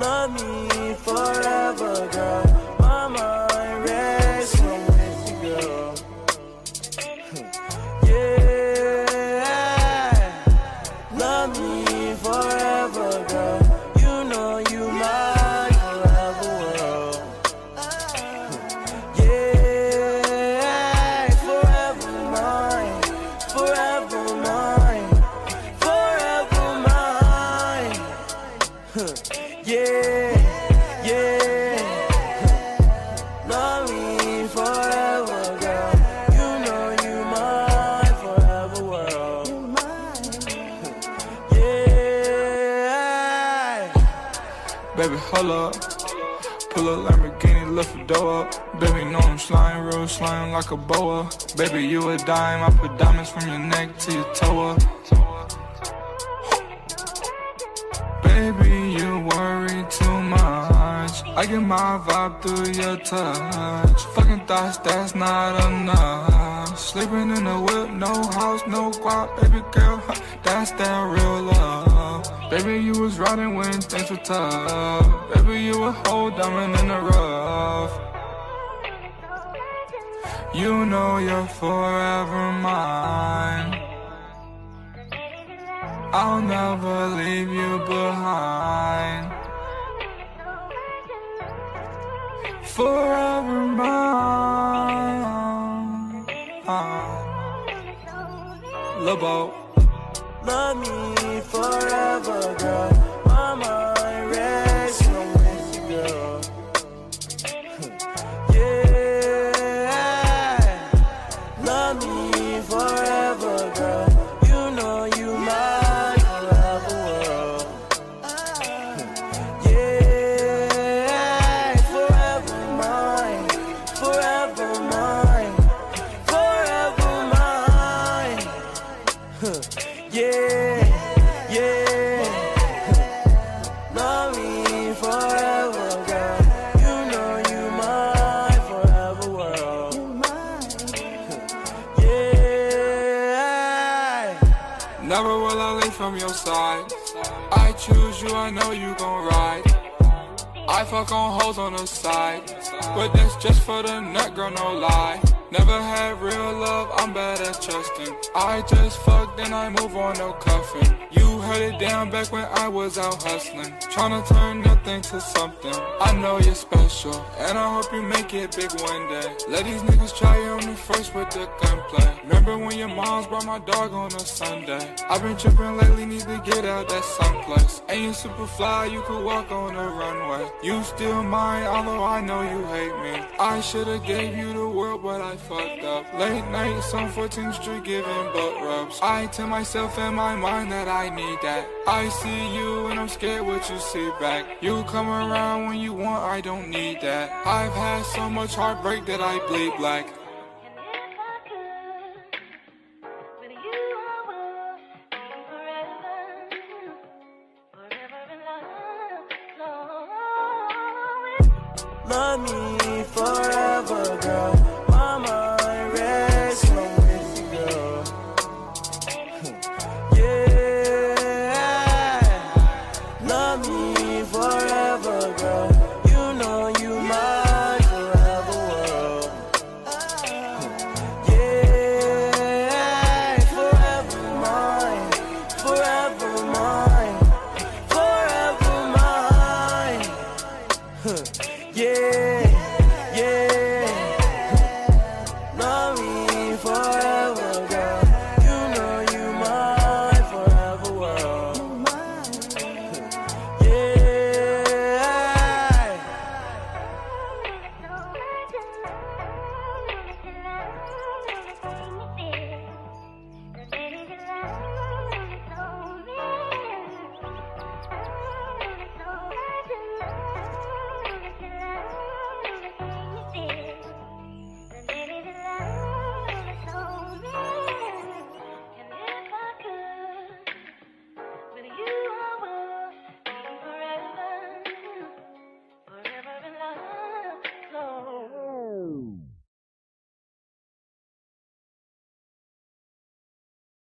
Love me forever, girl. Yeah, yeah. Love me forever, girl. You know you mine forever, world. Yeah. Baby, hold up. Pull a Lamborghini, lift the door up. Baby, know I'm sliding real, sliding like a boa. Baby, you a dime, I put diamonds from your neck to your toe up. Baby, you worry too much. I get my vibe through your touch. Fucking thoughts, that's not enough. Sleeping in the whip, no house, no guap, baby girl, that's that real love. Baby, you was riding when things were tough. Baby, you a whole diamond in the rough. You know you're forever mine. I'll never leave you behind. Love me forever, girl. I'm with you, girl. yeah, love me forever, Yeah, yeah. Love me forever, girl. You know you mine forever, world. Yeah. Never will I leave from your side. I choose you, I know you gon' ride. I fuck on hoes on the side. But that's just for the nut, girl, no lie. Never had real love, I'm bad at trusting. I just fucked and I move on, no cuffing. You held it down back when I was out hustling. Tryna turn nothing to something. I know you're special, and I hope you make it big one day. Let these niggas try on me first with the gunplay. Remember when your moms brought my dog on a Sunday? I've been tripping lately, need to get out that someplace. Ain't you super fly, you could walk on the runway. You still mine, although I know you hate me. I should've gave you the world, but I fucked up. Late nights on 14th Street giving butt rubs. I tell myself in my mind that I need that. I see you and I'm scared what you see back. You come around when you want, I don't need that. I've had so much heartbreak that I bleed black. Love me forever, Yeah, yeah. Love me for